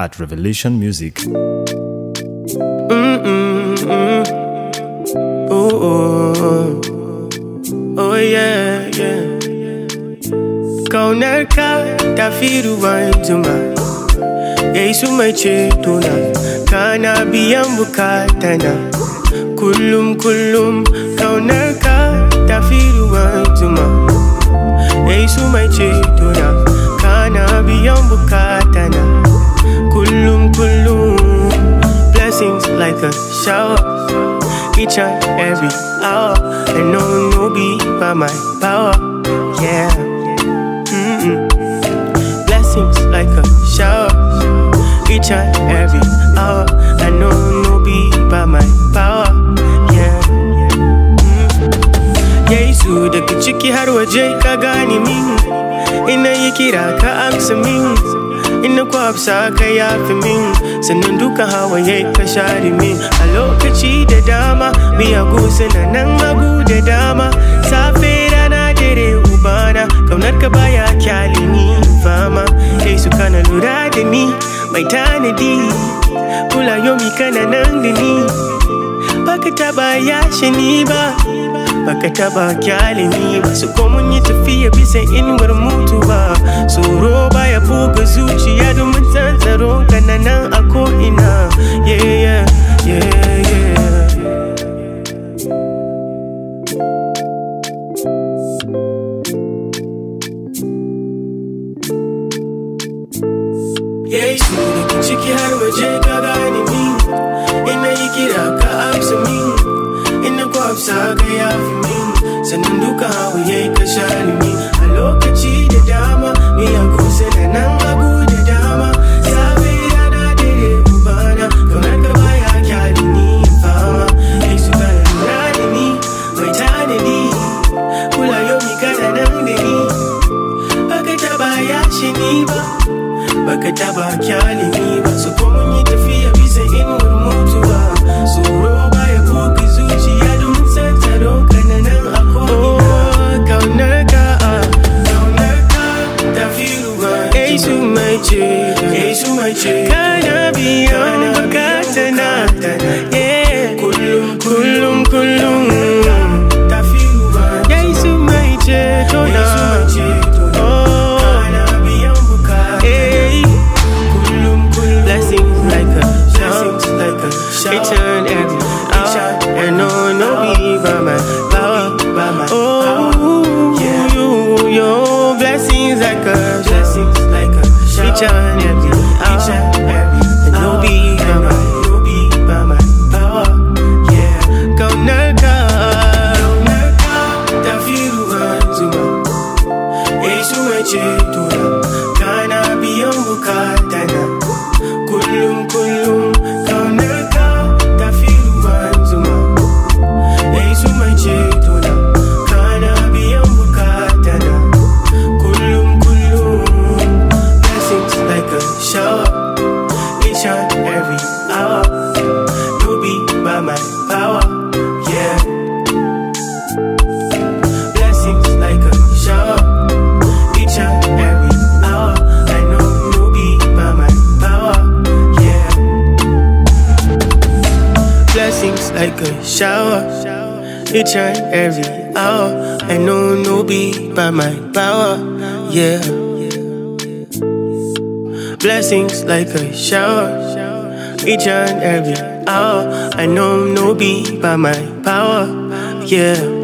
at Revelation Music. Ooh, ooh, oh yeah, yeah. Kaunar ka ta fi ruwan zuma, Yesu mai cetona, kana biyan bukatana. Kullum kullum kaunar ka ta fi ruwan zuma, Yesu mai a shower each and every hour. And no, no be by my power. Yeah. Mm-mm. Blessings like a shower each and every hour. Know no be by my power. Yeah. Mm. Yesu daga ciki har waje ka gane min. Ina yi kira ka amsa min. Ina kwafsa ka yafi min sannan duka hawaye ka share min. A lokaci da dama miyagu suna nan hagu da dama. Safe rana dare ubana ƙaunar ka baya ƙyale ni fama. Kai su kana lura da ni mai tanadi. Kula yomi kana nan da ni. Baka taba yashe ni ba baka taba ƙyale ni ba. Su ko yi tafiya bisa inuwar mutu ba Yesu daga ciki har waje ka gane min Ina yi kira ka amsa min Ina kwafsa ka yafi min Sannan duka share min baka taba kyale ni ba. Su ko mun yi tafiya bisa inuwar mutuwa. Tsoro baya buga zuciya domin tattaro kananan a ko'ina kaunar ka ah. kaunar ka ta fi ruwa. Yesu mai ce. Yesu mai ce my power yeah blessings like a shower each and every hour. I know no be by my power, yeah. Blessings like a shower, each and every hour. I know no be by my power, yeah. Blessings like a shower, each and every hour. I know no be by my power, yeah.